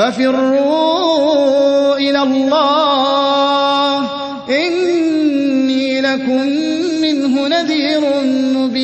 فَفِرُّوا إِلَى اللَّهِ ۖ إِنِّي لَكُم مِّنْهُ نَذِيرٌ مُّبِينٌ.